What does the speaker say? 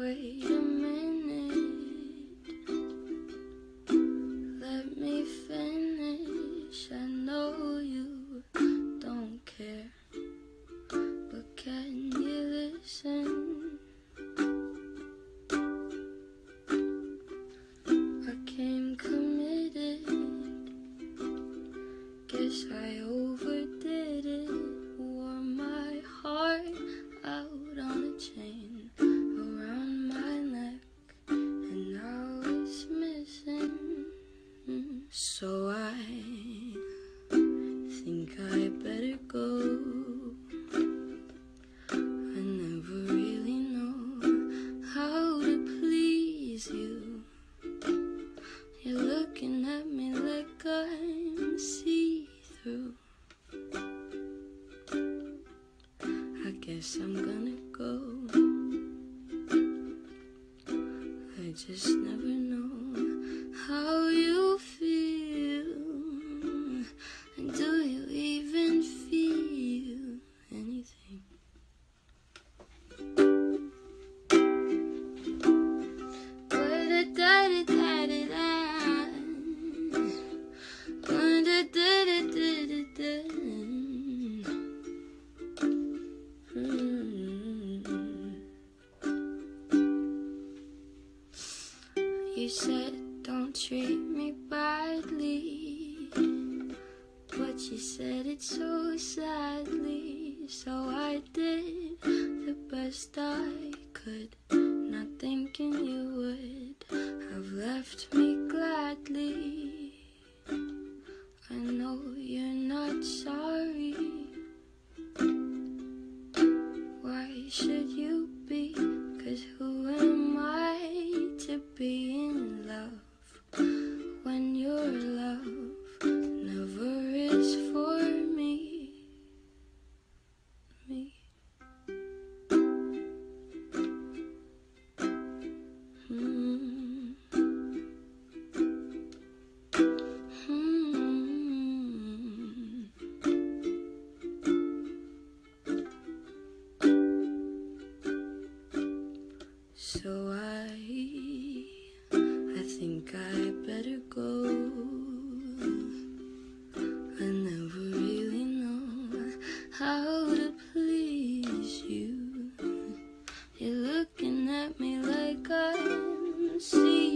Wait a minute. Let me finish. I know you don't care. But can you listen? I came committed. Guess I I better go. I never really know how to please you. You're looking at me like I'm see through. I guess I'm gonna go. I just never You said don't treat me badly, but you said it so sadly. So I did the best I could, not thinking you would have left me gladly. I know you're not sorry. Why should you be So I, I think I better go. I never really know how to please you. You're looking at me like I'm seeing.